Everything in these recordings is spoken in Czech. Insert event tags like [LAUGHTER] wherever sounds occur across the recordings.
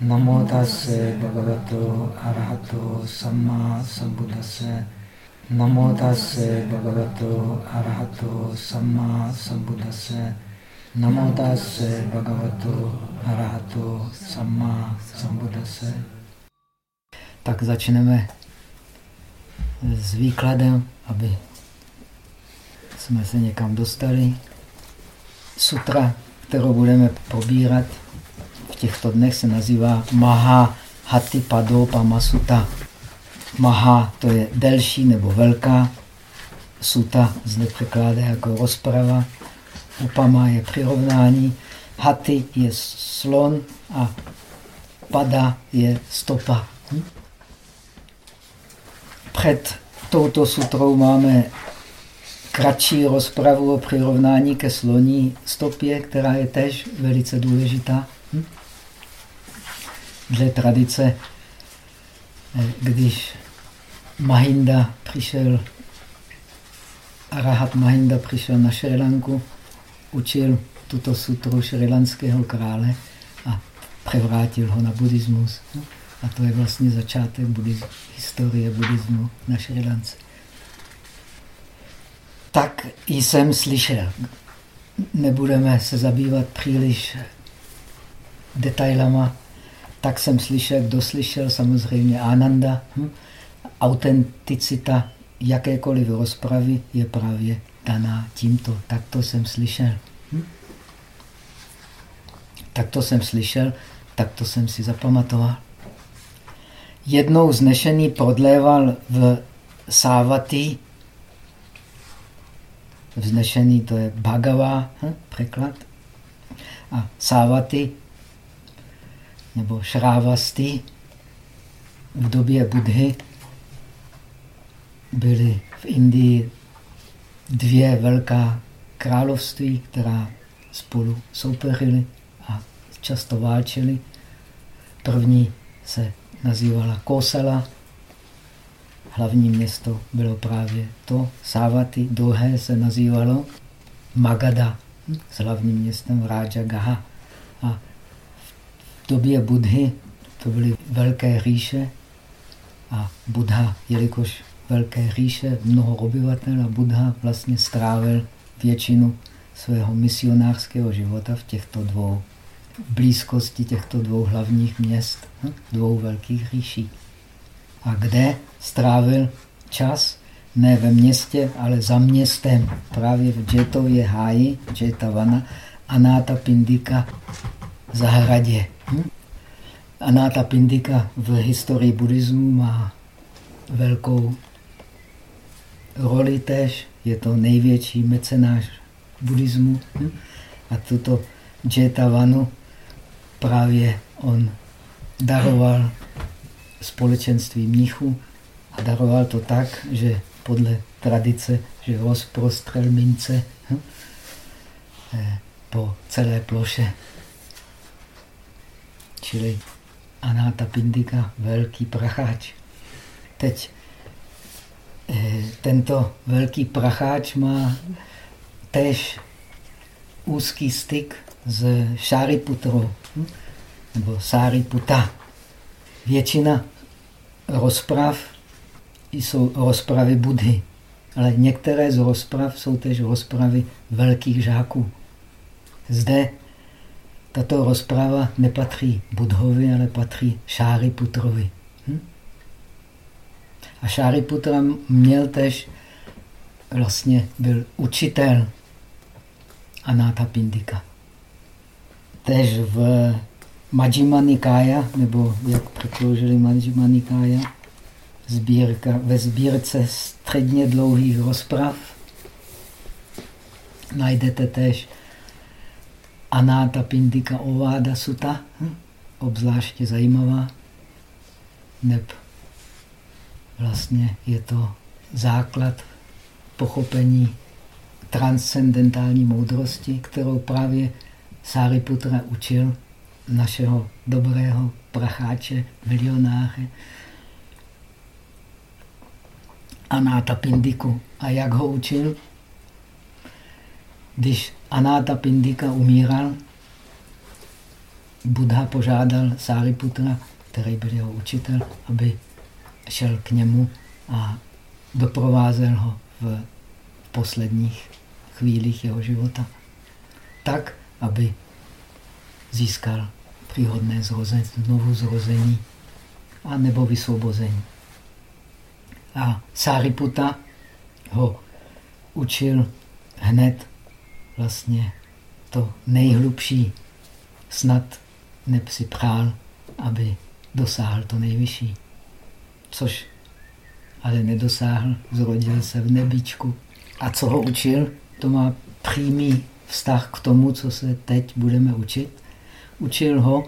Namo tase bhagavato arahato samma sambuddhase. Namo tase bhagavato arahato samma sambuddhase. Namo tase bhagavato arahato samma sambuddhase. Tak začneme s výkladem, aby jsme se někam dostali. Sutra, kterou budeme probírat, těchto dnech se nazývá Maha Hati Padopama Sutta. Maha to je delší nebo velká, Suta zde překládá jako rozprava, Upama je přirovnání, Hati je slon a Pada je stopa. Hm? Před touto sutrou máme kratší rozpravu o přirovnání ke sloní stopě, která je tež velice důležitá dle tradice, eh, když Mahinda přišel, Arahat Mahinda přišel na Šrilanku, učil tuto sutru šrilanského krále a převrátil ho na buddhismus. A to je vlastně začátek buddhismu, historie buddhismu na Šrilance. Tak jsem slyšel. Nebudeme se zabývat příliš detailama tak jsem slyšel, kdo slyšel, samozřejmě Ananda. Hm? Autenticita jakékoliv rozpravy je právě daná tímto. Takto jsem slyšel. Hm? Takto jsem slyšel, takto jsem si zapamatoval. Jednou znešený prodléval v Sávati. Vznešený to je Bhagava, hm? překlad. A Sávati nebo šrávasty v době Budhy byly v Indii dvě velká království, která spolu soupeřily a často válčily. První se nazývala Kosala, hlavní město bylo právě to, Sávati, druhé se nazývalo Magada s hlavním městem Rajagaha. A době Budhy to byly velké říše a Buddha, jelikož velké říše, mnoho obyvatel a Buddha vlastně strávil většinu svého misionářského života v těchto dvou, v blízkosti těchto dvou hlavních měst, hm, dvou velkých říší. A kde strávil čas? Ne ve městě, ale za městem. Právě v Jetově háji, Jetavana, Anáta Pindika zahradě. Hm? Anáta Pindika v historii buddhismu má velkou roli tež. Je to největší mecenáš buddhismu. Hm? A tuto Jetavanu právě on daroval společenství mnichů a daroval to tak, že podle tradice, že rozprostřel mince hm? Eh, po celé ploše čili Anáta Pindika, velký pracháč. Teď eh, tento velký pracháč má tež úzký styk s Šáriputrou, hm? nebo Sáriputa. Většina rozprav jsou rozpravy Budhy, ale některé z rozprav jsou tež rozpravy velkých žáků. Zde tato rozpráva nepatří Budhovi, ale patří Šáriputrovi. Hm? A Šáriputra měl tež, vlastně byl učitel Anáta Pindika. Tež v Majjima nebo jak překložili Majjima Nikaya, sbírka, ve sbírce středně dlouhých rozprav najdete tež Anáta Pindika Ováda Suta, hm? obzvláště zajímavá, neb vlastně je to základ pochopení transcendentální moudrosti, kterou právě Sáriputra učil našeho dobrého pracháče, milionáře Anáta Pindiku. A jak ho učil? Když Anáta Pindika umíral, Buddha požádal Sáriputra, který byl jeho učitel, aby šel k němu a doprovázel ho v posledních chvílích jeho života. Tak, aby získal příhodné zrození, znovu zrození a nebo vysvobození. A Sáriputa ho učil hned vlastně to nejhlubší. Snad nepsi přál, aby dosáhl to nejvyšší. Což ale nedosáhl, zrodil se v nebičku. A co ho učil? To má přímý vztah k tomu, co se teď budeme učit. Učil ho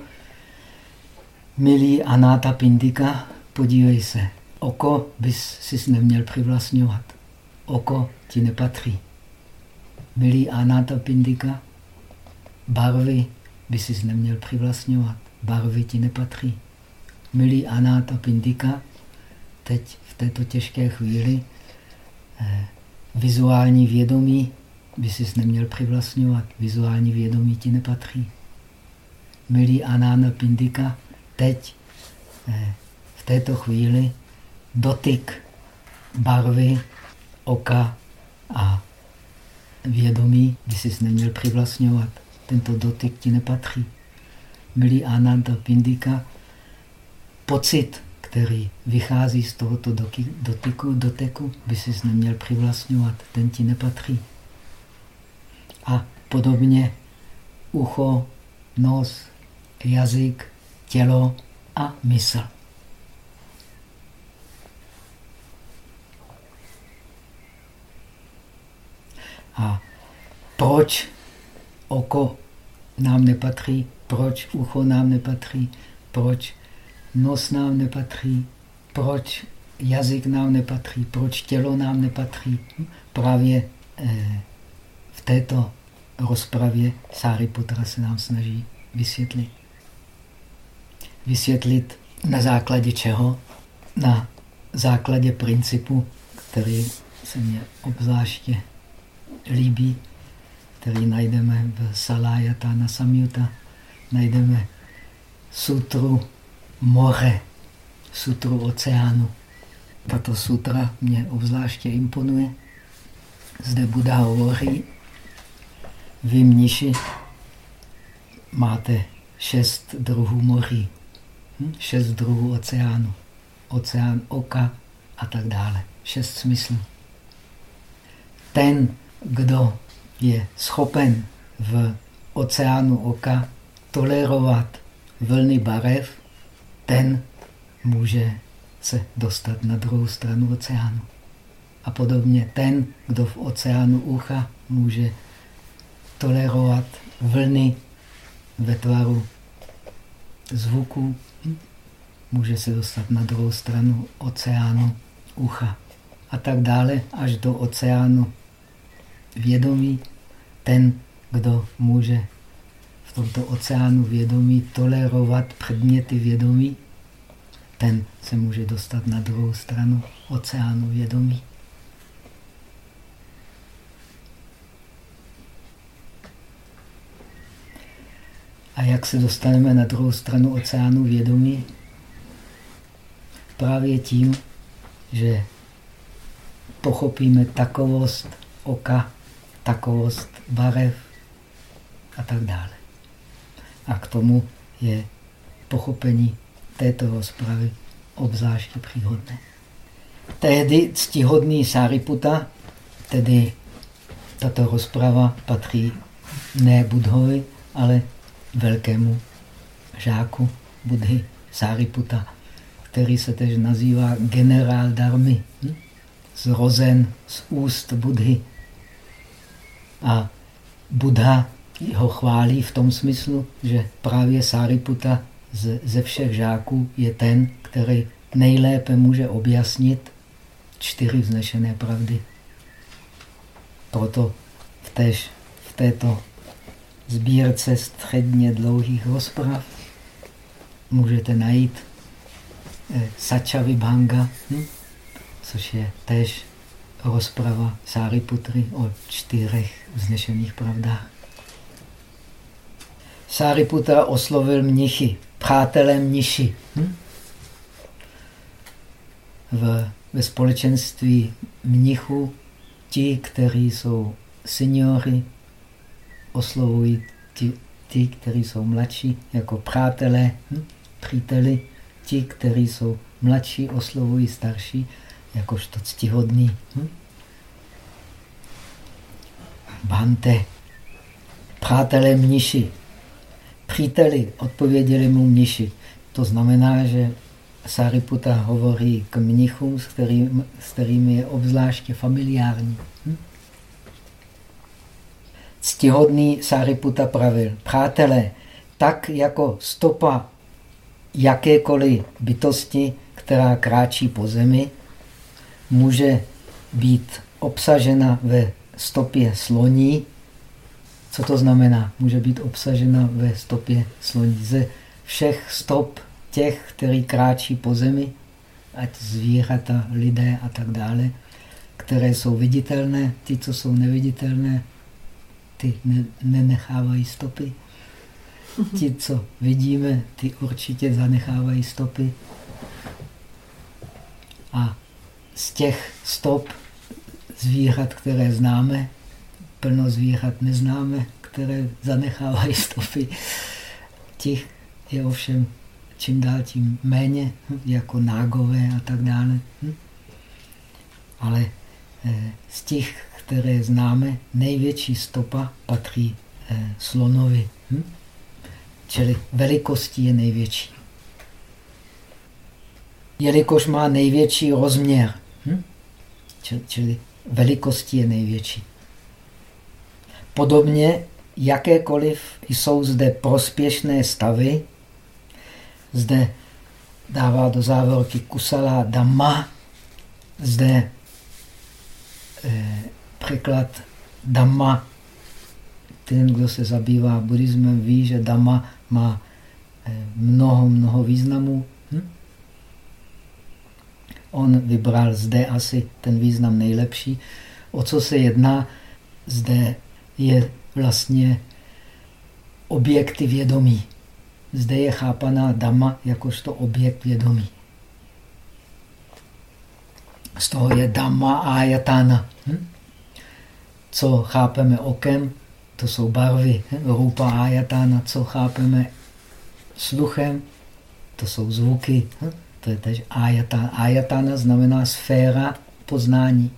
milý Anáta Pindika, podívej se, oko bys si neměl přivlastňovat. Oko ti nepatří. Milý Anáta Pindika, barvy by si neměl přivlastňovat. Barvy ti nepatří. Milý Anáta Pindika, teď v této těžké chvíli eh, vizuální vědomí by si neměl přivlastňovat. Vizuální vědomí ti nepatří. Milý Anána Pindika, teď eh, v této chvíli dotyk barvy, oka a vědomí by si neměl přivlastňovat. Tento dotyk ti nepatří. Milý Ananda Pindika, pocit, který vychází z tohoto dotyku, doteku, by si neměl přivlastňovat. Ten ti nepatří. A podobně ucho, nos, jazyk, tělo a mysl. A proč oko nám nepatří, proč ucho nám nepatří, proč nos nám nepatří, proč jazyk nám nepatří, proč tělo nám nepatří. Právě eh, v této rozpravě Sáriputra se nám snaží vysvětlit. Vysvětlit na základě čeho? Na základě principu, který se mně obzvláště líbí, který najdeme v Salayatana Samyuta, najdeme sutru moře, sutru oceánu. Tato sutra mě obzvláště imponuje. Zde Buddha hovoří, vy mniši máte šest druhů moří, hm? šest druhů oceánu, oceán oka a tak dále. Šest smyslů. Ten, kdo je schopen v oceánu oka tolerovat vlny barev, ten může se dostat na druhou stranu oceánu. A podobně ten, kdo v oceánu ucha může tolerovat vlny ve tvaru zvuku, může se dostat na druhou stranu oceánu ucha a tak dále až do oceánu vědomí. Ten, kdo může v tomto oceánu vědomí tolerovat předměty vědomí, ten se může dostat na druhou stranu oceánu vědomí. A jak se dostaneme na druhou stranu oceánu vědomí? Právě tím, že pochopíme takovost oka, takovost barev a tak dále. A k tomu je pochopení této rozpravy obzvláště příhodné. Tehdy ctihodný Sáriputa, tedy tato rozprava patří ne Budhovi, ale velkému žáku Budhy Sáriputa, který se tež nazývá generál Darmy, hm? zrozen z úst Budhy. A Buddha ho chválí v tom smyslu, že právě Sáriputa ze všech žáků je ten, který nejlépe může objasnit čtyři vznešené pravdy. Proto v, též, v této sbírce středně dlouhých rozprav můžete najít eh, Sacha Vibhanga, hm? což je též rozprava Sáriputry o čtyřech vznešených pravdách. Sáriputra oslovil mnichy, přátelé mniši. Hm? V, ve společenství mnichů ti, kteří jsou seniory, oslovují ti, ti kteří jsou mladší, jako přátelé, hm? příteli. Ti, kteří jsou mladší, oslovují starší, jakožto ctihodný. Hm? Bante, přátelé mniši, příteli, odpověděli mu mniši. To znamená, že Sariputa hovorí k mnichům, s, kterým, s kterými je obzvláště familiární. Hm? Ctihodný Sariputa pravil, přátelé, tak jako stopa jakékoliv bytosti, která kráčí po zemi, může být obsažena ve stopě sloní. Co to znamená? Může být obsažena ve stopě sloní. Ze všech stop těch, který kráčí po zemi, ať zvířata, lidé a tak dále, které jsou viditelné, ty, co jsou neviditelné, ty ne, nenechávají stopy. Ti, co vidíme, ty určitě zanechávají stopy. A z těch stop zvířat, které známe, plno zvířat neznáme, které zanechávají stopy. Těch je ovšem čím dál tím méně, jako nágové a tak dále. Ale eh, z těch, které známe, největší stopa patří eh, slonovi. Čili velikostí je největší. Jelikož má největší rozměr, čili velikostí je největší. Podobně jakékoliv jsou zde prospěšné stavy, zde dává do závorky kusala dhamma, zde eh, překlad dhamma. Ten, kdo se zabývá buddhismem, ví, že dhamma má eh, mnoho, mnoho významů. On vybral zde asi ten význam nejlepší. O co se jedná? Zde je vlastně objekty vědomí. Zde je chápaná dama jakožto objekt vědomí. Z toho je dama a jatana. Hm? Co chápeme okem, to jsou barvy. Hm? Rupa a jatana. Co chápeme sluchem, to jsou zvuky. Hm? To je tež ajatana. Ajatana znamená sféra poznání.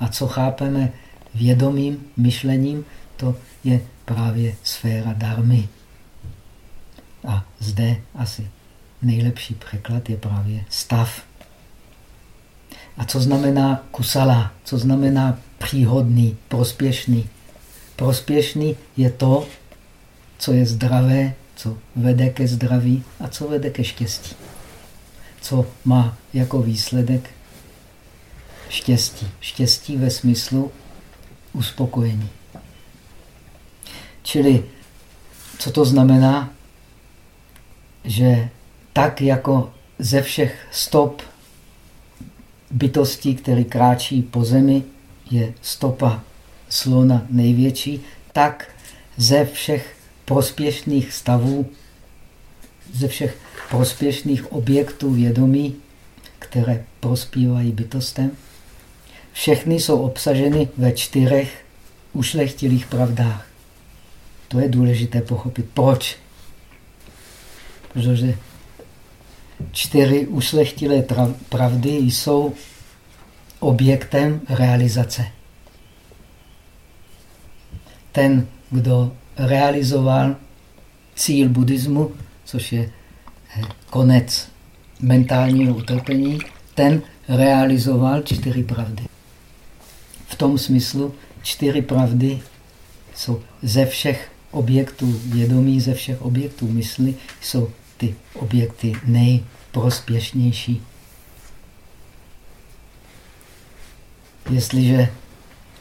A co chápeme vědomým myšlením, to je právě sféra darmy. A zde asi nejlepší překlad je právě stav. A co znamená kusala? Co znamená příhodný, prospěšný? Prospěšný je to, co je zdravé, co vede ke zdraví a co vede ke štěstí. Co má jako výsledek štěstí. Štěstí ve smyslu uspokojení. Čili, co to znamená? že tak jako ze všech stop bytostí, které kráčí po zemi, je stopa slona největší, tak ze všech prospěšných stavů, ze všech prospěšných objektů vědomí, které prospívají bytostem, všechny jsou obsaženy ve čtyřech ušlechtilých pravdách. To je důležité pochopit. Proč? protože čtyři ušlechtilé pravdy jsou objektem realizace. Ten, kdo realizoval cíl buddhismu, což je eh, konec mentálního utrpení, ten realizoval čtyři pravdy. V tom smyslu čtyři pravdy jsou ze všech objektů vědomí, ze všech objektů mysli jsou ty objekty nejprospěšnější. Jestliže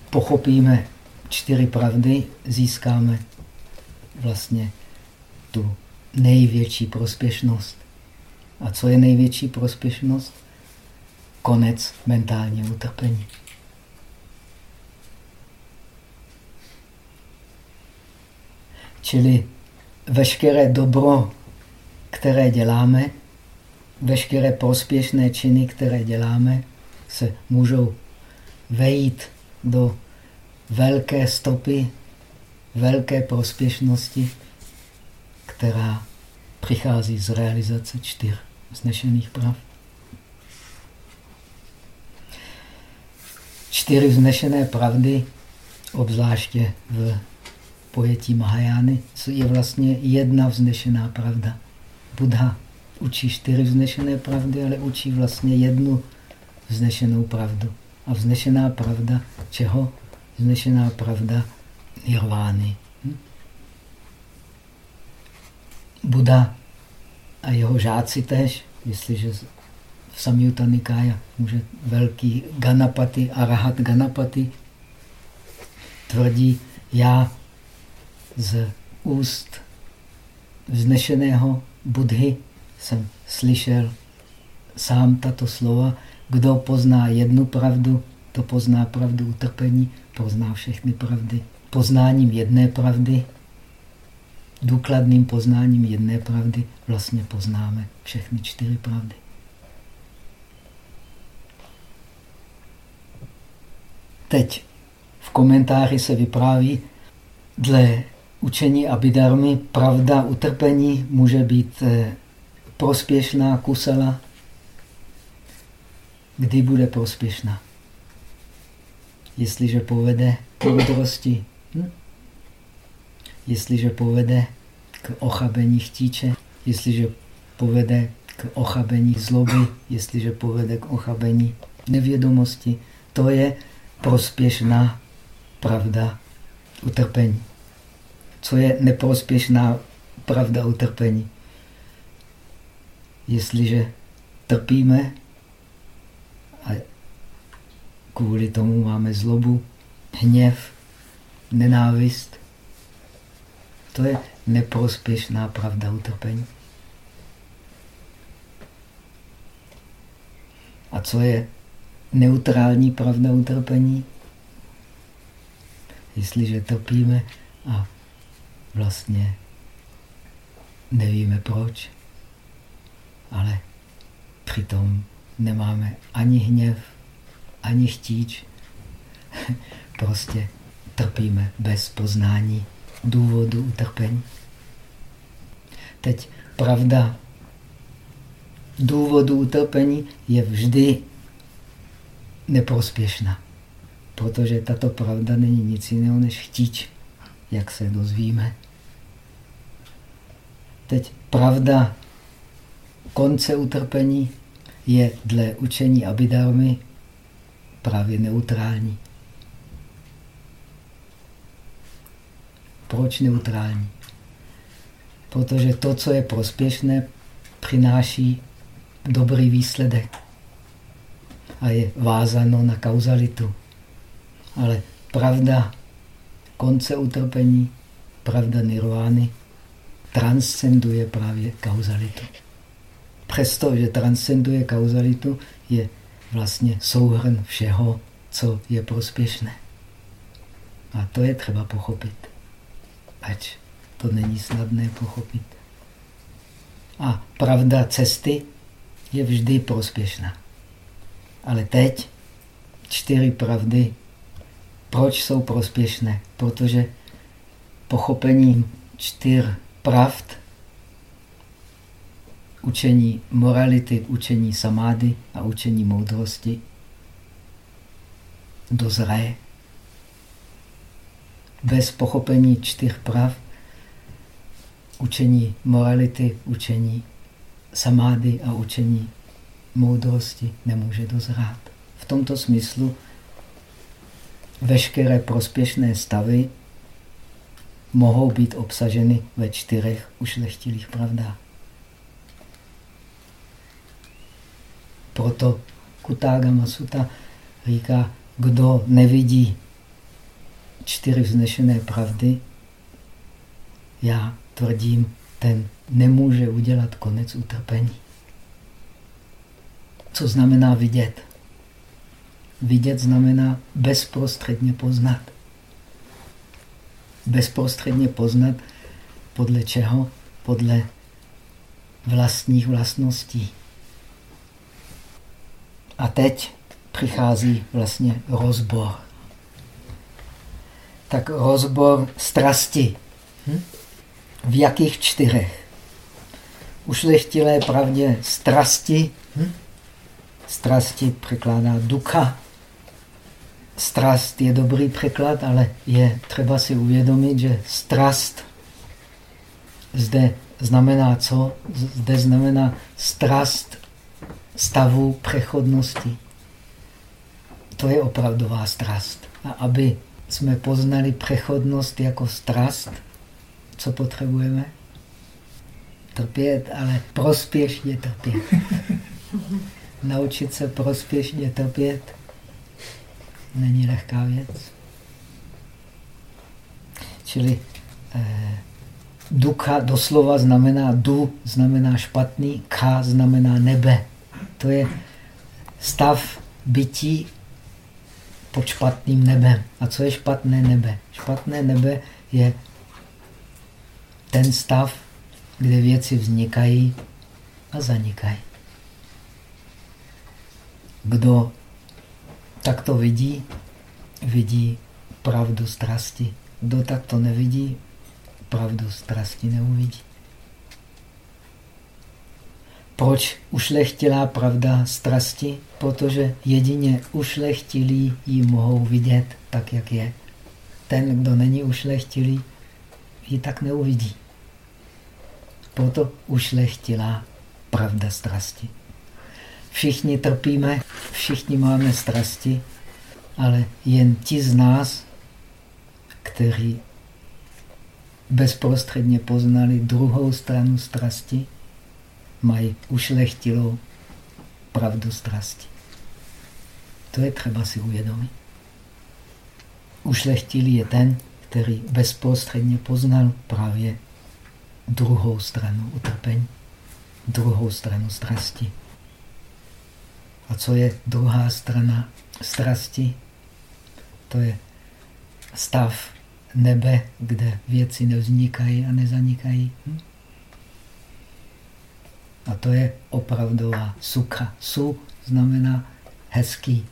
pochopíme čtyři pravdy, získáme vlastně tu největší prospěšnost. A co je největší prospěšnost? Konec mentálního utrpení. Čili veškeré dobro, které děláme, veškeré prospěšné činy, které děláme, se můžou vejít do velké stopy, velké prospěšnosti, která přichází z realizace čtyř vznešených prav. Čtyři vznešené pravdy, obzvláště v pojetí Mahajány, je vlastně jedna vznešená pravda. Buddha učí čtyři vznešené pravdy, ale učí vlastně jednu vznešenou pravdu. A vznešená pravda čeho? Vznešená pravda nirvány. Buddha a jeho žáci tež, jestliže v Samyutta Nikája může velký Ganapati, Arahat Ganapati, tvrdí, já z úst vznešeného Budhy jsem slyšel sám tato slova. Kdo pozná jednu pravdu, to pozná pravdu utrpení, pozná všechny pravdy. Poznáním jedné pravdy, důkladným poznáním jedné pravdy vlastně poznáme všechny čtyři pravdy. Teď v komentáři se vypráví, dle učení Abidarmy pravda utrpení může být eh, prospěšná kusala. Kdy bude prospěšná? Jestliže povede k moudrosti, hm? Jestliže povede k ochabení chtíče, jestliže povede k ochabení zloby, jestliže povede k ochabení nevědomosti, to je prospěšná pravda utrpení. Co je neprospěšná pravda utrpení? Jestliže trpíme a kvůli tomu máme zlobu, hněv, nenávist, to je neprospěšná pravda utrpení. A co je neutrální pravda utrpení? Jestliže trpíme a vlastně nevíme proč, ale přitom nemáme ani hněv, ani chtíč. [LAUGHS] Prostě trpíme bez poznání důvodu utrpení. Teď pravda důvodu utrpení je vždy neprospěšná, protože tato pravda není nic jiného než chtíč, jak se dozvíme. Teď pravda konce utrpení je dle učení Abhidharmy právě neutrální. Proč neutrální? Protože to, co je prospěšné, přináší dobrý výsledek a je vázáno na kauzalitu. Ale pravda konce utrpení, pravda nirvány, transcenduje právě kauzalitu. Přesto, transcenduje kauzalitu, je vlastně souhrn všeho, co je prospěšné. A to je třeba pochopit. Ač to není snadné pochopit. A pravda cesty je vždy prospěšná. Ale teď čtyři pravdy. Proč jsou prospěšné? Protože pochopením čtyř pravd, učení morality, učení samády a učení moudrosti dozraje. Bez pochopení čtyř prav, učení morality, učení samády a učení moudrosti nemůže dozrát. V tomto smyslu veškeré prospěšné stavy mohou být obsaženy ve čtyřech ušlechtilých pravdách. Proto Kutágama Sutta říká, kdo nevidí čtyři vznešené pravdy, já tvrdím, ten nemůže udělat konec utrpení. Co znamená vidět? Vidět znamená bezprostředně poznat bezprostředně poznat Podle čeho? Podle vlastních vlastností. A teď přichází vlastně rozbor. Tak rozbor strasti. Hm? V jakých čtyřech? Ušlechtilé pravdě strasti. Hm? Strasti překládá ducha. Strast je dobrý překlad, ale je třeba si uvědomit, že strast zde znamená co? Zde znamená strast stavu přechodnosti. To je opravdová strast. A aby jsme poznali přechodnost jako strast, co potřebujeme? Trpět, ale prospěšně trpět. [LAUGHS] Naučit se prospěšně trpět není lehká věc. Čili eh, duka doslova znamená du, znamená špatný, ka znamená nebe. To je stav bytí pod špatným nebem. A co je špatné nebe? Špatné nebe je ten stav, kde věci vznikají a zanikají. Kdo takto vidí, vidí pravdu strasti. Kdo takto nevidí, pravdu strasti neuvidí. Proč ušlechtilá pravda strasti? Protože jedině ušlechtilí ji mohou vidět tak, jak je. Ten, kdo není ušlechtilý, ji tak neuvidí. Proto ušlechtilá pravda strasti. Všichni trpíme, všichni máme strasti, ale jen ti z nás, kteří bezprostředně poznali druhou stranu strasti, mají ušlechtilou pravdu strasti. To je třeba si uvědomit. Ušlechtilý je ten, který bezprostředně poznal právě druhou stranu utrpení, druhou stranu strasti. A co je druhá strana strasti? To je stav nebe, kde věci nevznikají a nezanikají. Hm? A to je opravdová suka. Su znamená hezký.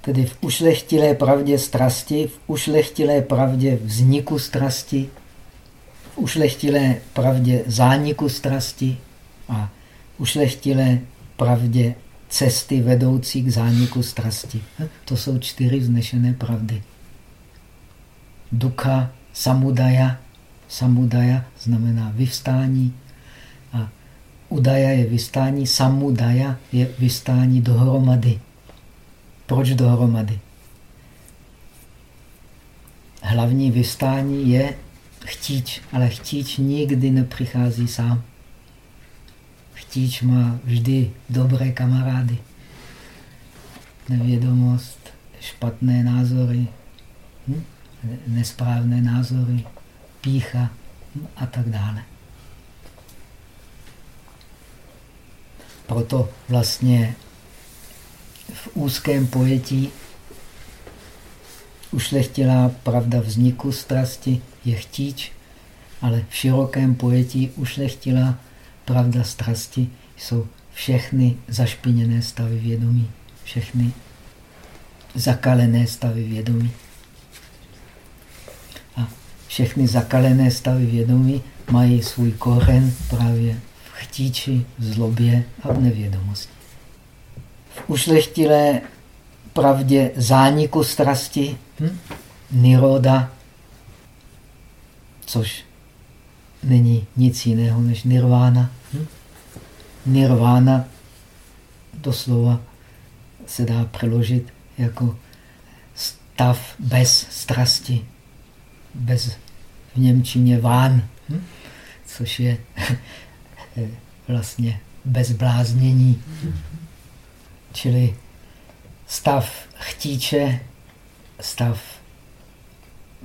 Tedy v ušlechtilé pravdě strasti, v ušlechtilé pravdě vzniku strasti, v ušlechtilé pravdě zániku strasti a ušlechtilé pravdě cesty vedoucí k zániku strasti. To jsou čtyři vznešené pravdy. Duka, samudaya. Samudaya znamená vyvstání a udaya je vystání, samudaya je vystání dohromady. Proč dohromady? Hlavní vystání je chtíč, ale chtíč nikdy nepřichází sám chtíč má vždy dobré kamarády. Nevědomost, špatné názory, hm? nesprávné názory, pícha hm? a tak dále. Proto vlastně v úzkém pojetí ušlechtilá pravda vzniku strasti je chtíč, ale v širokém pojetí ušlechtilá pravda strasti jsou všechny zašpiněné stavy vědomí, všechny zakalené stavy vědomí. Všechny zakalené stavy vědomí mají svůj kořen právě v chtíči, v zlobě a v nevědomosti. V ušlechtilé pravdě zániku strasti, hm? niroda, což není nic jiného než nirvána. Hm? Nirvána doslova se dá přeložit jako stav bez strasti, bez v Němčině ván, hm? což je [LAUGHS] vlastně bez bláznění. Čili stav chtíče, stav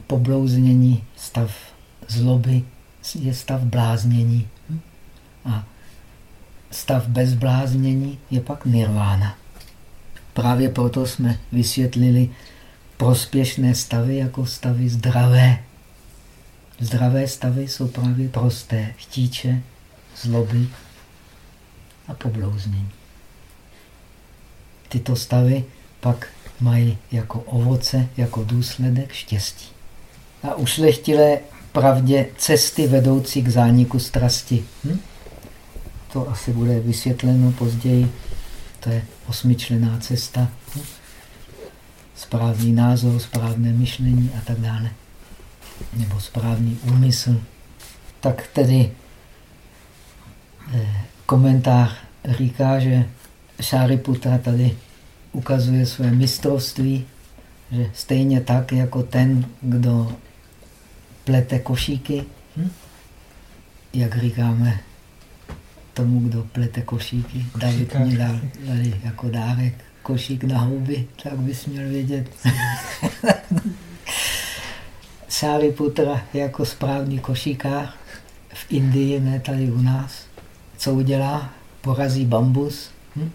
poblouznění, stav zloby, je stav bláznění. A stav bezbláznění je pak nirvána. Právě proto jsme vysvětlili prospěšné stavy jako stavy zdravé. Zdravé stavy jsou právě prosté. Chtíče, zloby a poblouznění. Tyto stavy pak mají jako ovoce, jako důsledek štěstí. A ušlechtilé pravdě cesty vedoucí k zániku strasti. Hm? To asi bude vysvětleno později. To je osmičlená cesta. Hm? Správný názor, správné myšlení a tak dále. Nebo správný úmysl. Tak tedy eh, komentář říká, že Šáriputra tady ukazuje své mistrovství, že stejně tak jako ten, kdo plete košíky, hm? jak říkáme tomu, kdo plete košíky. David mi dal dali jako dárek košík na houby, tak bys měl vědět. [LAUGHS] Putra jako správný košíkář v Indii, ne tady u nás. Co udělá? Porazí bambus hm?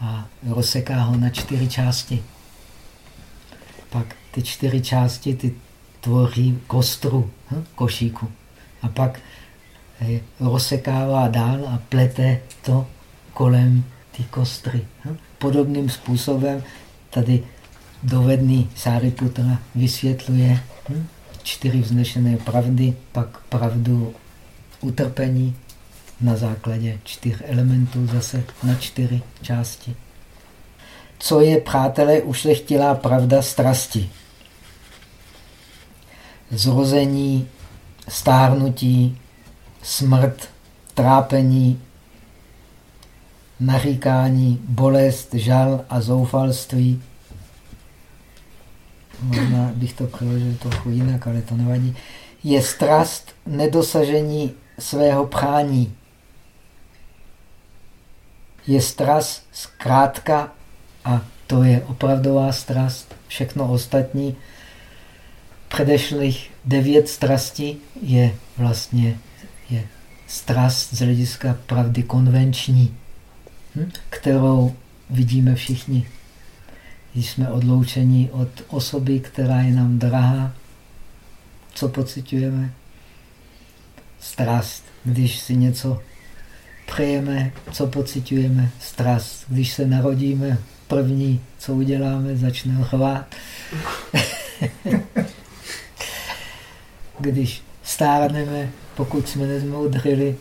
a rozseká ho na čtyři části. Pak ty čtyři části ty tvoří kostru hm, košíku. A pak eh, rozsekává dál a plete to kolem té kostry. Hm. Podobným způsobem tady dovedný Sáriputra vysvětluje hm, čtyři vznešené pravdy, pak pravdu utrpení na základě čtyř elementů zase na čtyři části. Co je, přátelé, ušlechtilá pravda strasti? zrození, stárnutí, smrt, trápení, naříkání, bolest, žal a zoufalství. Možná bych to přeložil trochu jinak, ale to nevadí. Je strast nedosažení svého prání. Je strast zkrátka a to je opravdová strast. Všechno ostatní předešlých devět strastí je vlastně je strast z hlediska pravdy konvenční, hm? kterou vidíme všichni. Když jsme odloučeni od osoby, která je nám drahá, co pocitujeme? Strast. Když si něco přejeme, co pocitujeme? Strast. Když se narodíme, první, co uděláme, začne chvát. [LAUGHS] když stárneme, pokud jsme nezmoudřili,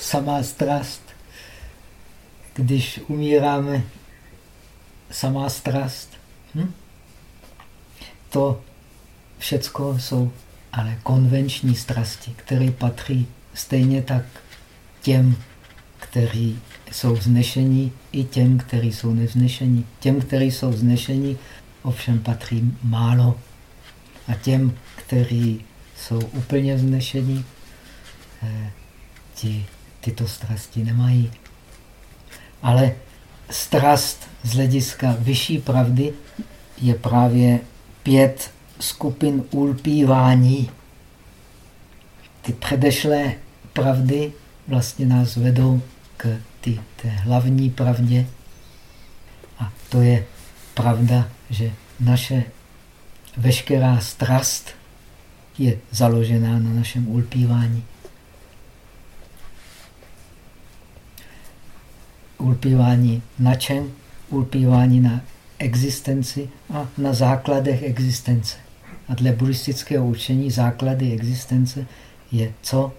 samá strast. Když umíráme, samá strast. Hm? To všecko jsou ale konvenční strasti, které patří stejně tak těm, kteří jsou vznešení, i těm, kteří jsou nevznešení. Těm, kteří jsou vznešení, ovšem patří málo. A těm, kteří jsou úplně vznešení, eh, ti tyto strasti nemají. Ale strast z hlediska vyšší pravdy je právě pět skupin ulpívání. Ty předešlé pravdy vlastně nás vedou k ty, té hlavní pravdě. A to je pravda, že naše veškerá strast je založená na našem ulpívání. Ulpívání na čem? Ulpívání na existenci a na základech existence. A dle buddhistického učení základy existence je co?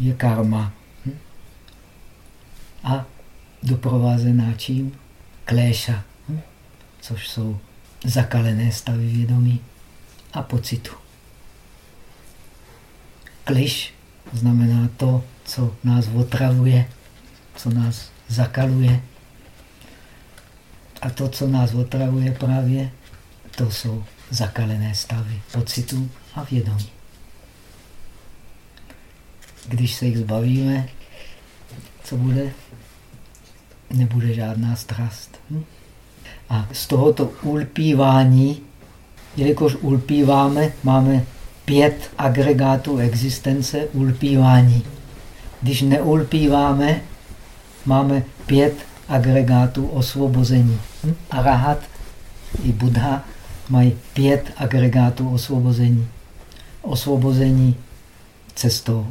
Je karma. Hm? A doprovázená čím? Kléša, hm? což jsou zakalené stavy vědomí a pocitu. Kliš znamená to, co nás otravuje, co nás zakaluje. A to, co nás otravuje právě, to jsou zakalené stavy pocitů a vědomí. Když se jich zbavíme, co bude? Nebude žádná strast. Hm? A z tohoto ulpívání, jelikož ulpíváme, máme pět agregátů existence ulpívání. Když neulpíváme, máme pět agregátů osvobození. Hm? Arahat i Buddha mají pět agregátů osvobození. Osvobození cestou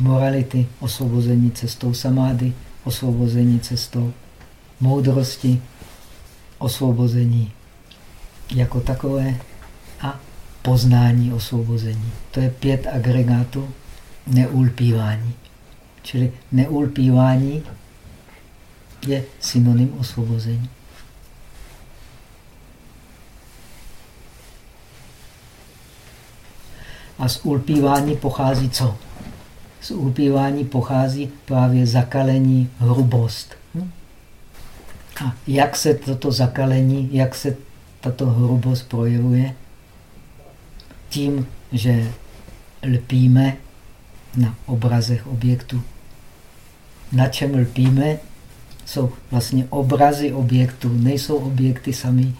morality, osvobození cestou samády, osvobození cestou moudrosti, osvobození jako takové a poznání osvobození. To je pět agregátů neulpívání. Čili neulpívání je synonym osvobození. A z ulpívání pochází co? Z ulpívání pochází právě zakalení, hrubost. Hm? A jak se toto zakalení, jak se tato hrubost projevuje? Tím, že lpíme na obrazech objektů. Na čem lpíme, jsou vlastně obrazy objektů, nejsou objekty sami.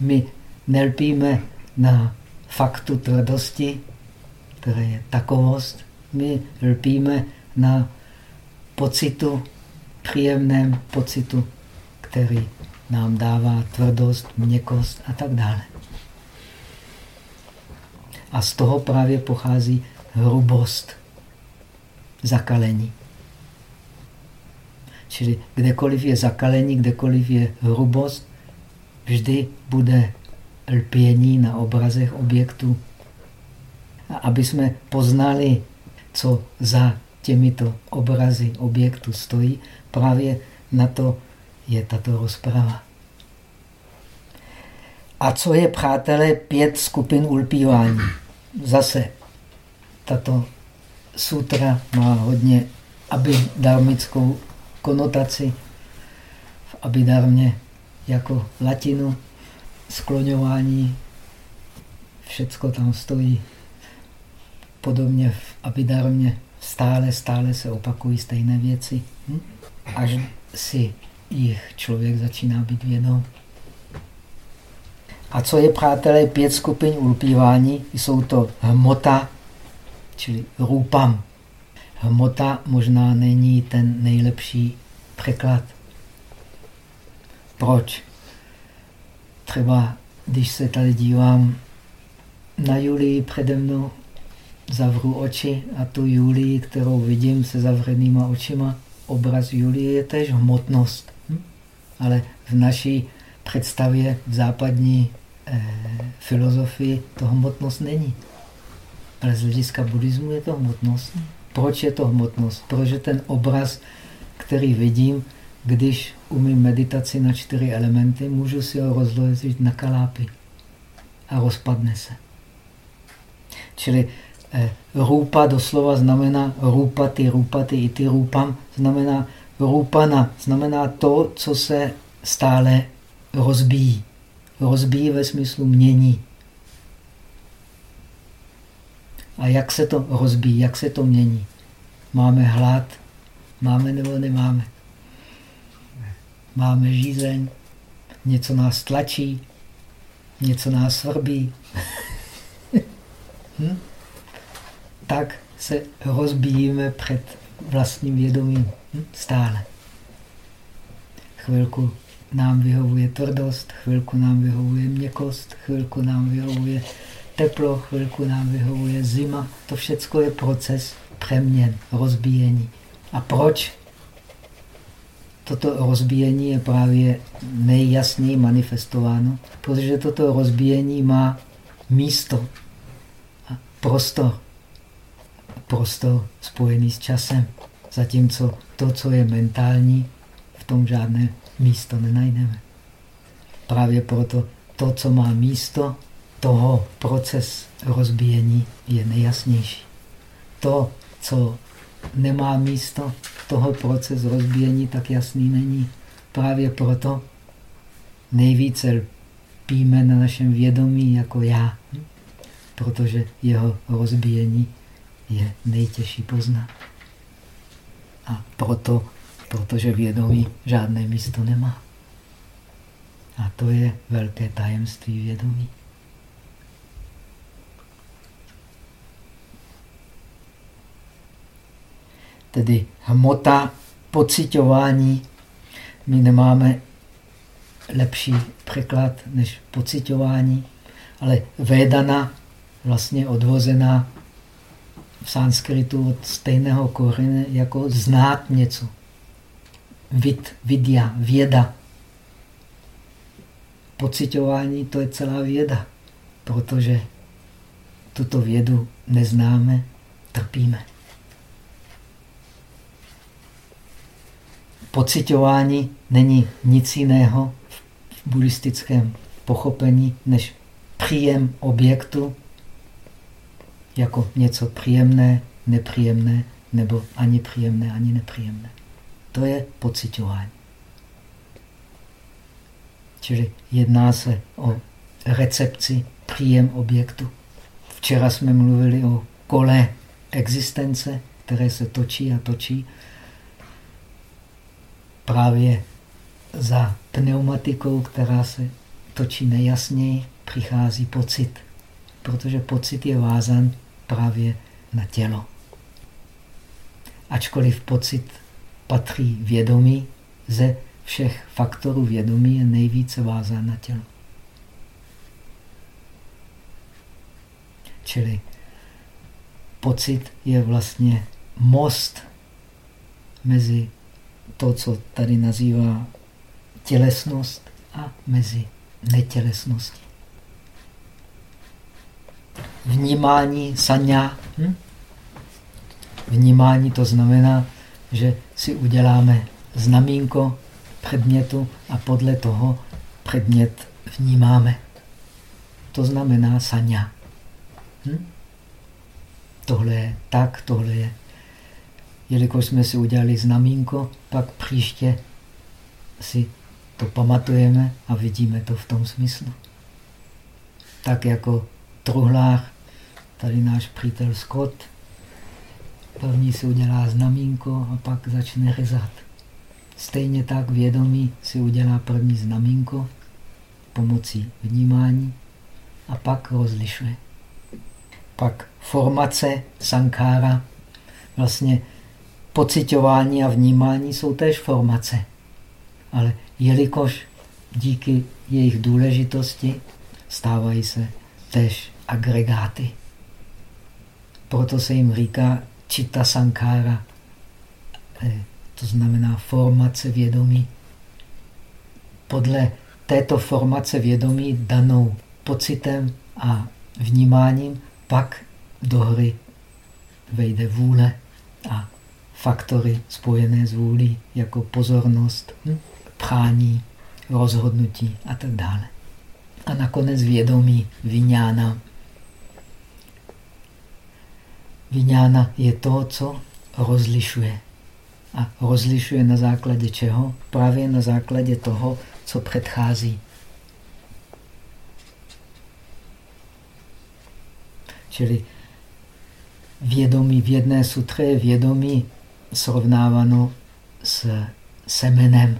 My nelpíme na faktu tvrdosti, které je takovost. My lpíme na pocitu, příjemném pocitu, který nám dává tvrdost, měkost a tak dále. A z toho právě pochází hrubost, zakalení. Čili kdekoliv je zakalení, kdekoliv je hrubost, vždy bude lpění na obrazech objektů. A aby jsme poznali, co za těmito obrazy objektu stojí, právě na to je tato rozprava. A co je, přátelé, pět skupin ulpívání? Zase tato sutra má hodně abidarmickou konotaci. V abidarmě jako latinu, skloňování, všecko tam stojí. Podobně v abidarmě stále, stále se opakují stejné věci, hm? až si jich člověk začíná být vědom. A co je, přátelé, pět skupin ulpívání? Jsou to hmota, čili rupam. Hmota možná není ten nejlepší překlad. Proč? Třeba, když se tady dívám na Julii přede mnou, zavřu oči a tu Julii, kterou vidím se zavřenýma očima, obraz Julie je tež hmotnost. Hm? Ale v naší představě v západní eh, filozofii to hmotnost není. Ale z hlediska buddhismu je to hmotnost. Proč je to hmotnost? Protože ten obraz, který vidím, když umím meditaci na čtyři elementy, můžu si ho rozložit na kalápy a rozpadne se. Čili eh, rupa doslova znamená rupaty, rupaty, i ty rupam, znamená rupana, znamená to, co se stále rozbíjí. Rozbíjí ve smyslu mění. A jak se to rozbíjí, jak se to mění? Máme hlad, máme nebo nemáme? Máme žízeň, něco nás tlačí, něco nás svrbí. [LAUGHS] hm? Tak se rozbíjíme před vlastním vědomím. Hm? Stále. Chvilku nám vyhovuje tvrdost, chvilku nám vyhovuje měkost, chvilku nám vyhovuje teplo, chvilku nám vyhovuje zima. To všechno je proces přeměn, rozbíjení. A proč? Toto rozbíjení je právě nejjasněji manifestováno, protože toto rozbíjení má místo a prostor. Prostor spojený s časem. Zatímco to, co je mentální, v tom žádné místo nenajdeme. Právě proto to, co má místo, toho proces rozbíjení je nejjasnější. To, co nemá místo, toho proces rozbíjení tak jasný není. Právě proto nejvíce píme na našem vědomí jako já, protože jeho rozbíjení je nejtěžší poznat. A proto, protože vědomí žádné místo nemá. A to je velké tajemství vědomí. Tedy hmota pocitování. My nemáme lepší překlad než pocitování, ale Vedana vlastně odvozená v sanskritu od stejného kořene jako znát něco. Vid, vidya, věda. Pocitování to je celá věda, protože tuto vědu neznáme, trpíme. Pocitování není nic jiného v buddhistickém pochopení než příjem objektu jako něco příjemné, nepříjemné, nebo ani příjemné, ani nepříjemné. To je pocitování. Čili jedná se o recepci, příjem objektu. Včera jsme mluvili o kole existence, které se točí a točí. Právě za pneumatikou, která se točí nejasněji, přichází pocit. Protože pocit je vázan právě na tělo. Ačkoliv pocit patří vědomí, ze všech faktorů vědomí je nejvíce vázán na tělo. Čili pocit je vlastně most mezi to, co tady nazývá tělesnost a mezi netělesností. Vnímání sanya. Hm? Vnímání to znamená, že si uděláme znamínko předmětu a podle toho předmět vnímáme. To znamená sanya. Hm? Tohle je tak, tohle je. Jelikož jsme si udělali znamínko, pak příště si to pamatujeme a vidíme to v tom smyslu. Tak jako truhlách, tady náš přítel Scott, první si udělá znamínko a pak začne rezat. Stejně tak vědomí si udělá první znamínko pomocí vnímání a pak rozlišuje. Pak formace sankára, vlastně pocitování a vnímání jsou též formace. Ale jelikož díky jejich důležitosti stávají se též agregáty. Proto se jim říká čita sankára, eh, to znamená formace vědomí. Podle této formace vědomí danou pocitem a vnímáním pak do hry vejde vůle a faktory spojené s vůlí, jako pozornost, hm, prání, rozhodnutí a tak dále. A nakonec vědomí, vyňána. Vyňána je to, co rozlišuje. A rozlišuje na základě čeho? Právě na základě toho, co předchází. Čili vědomí v jedné sutře je vědomí srovnáváno s semenem.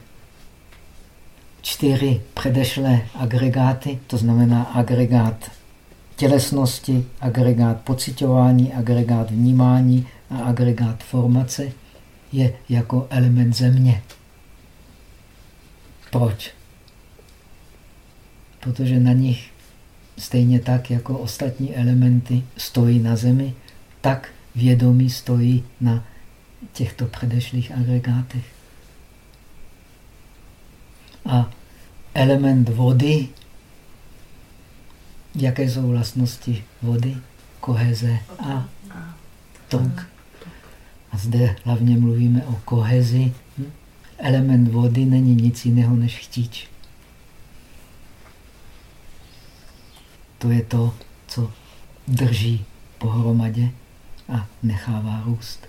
Čtyři předešlé agregáty, to znamená agregát tělesnosti, agregát pocitování, agregát vnímání a agregát formace, je jako element země. Proč? Protože na nich stejně tak, jako ostatní elementy stojí na zemi, tak vědomí stojí na těchto předešlých agregátech. A element vody, jaké jsou vlastnosti vody? Koheze a tok. A zde hlavně mluvíme o kohezi. Hm? Element vody není nic jiného než chtíč. To je to, co drží pohromadě a nechává růst.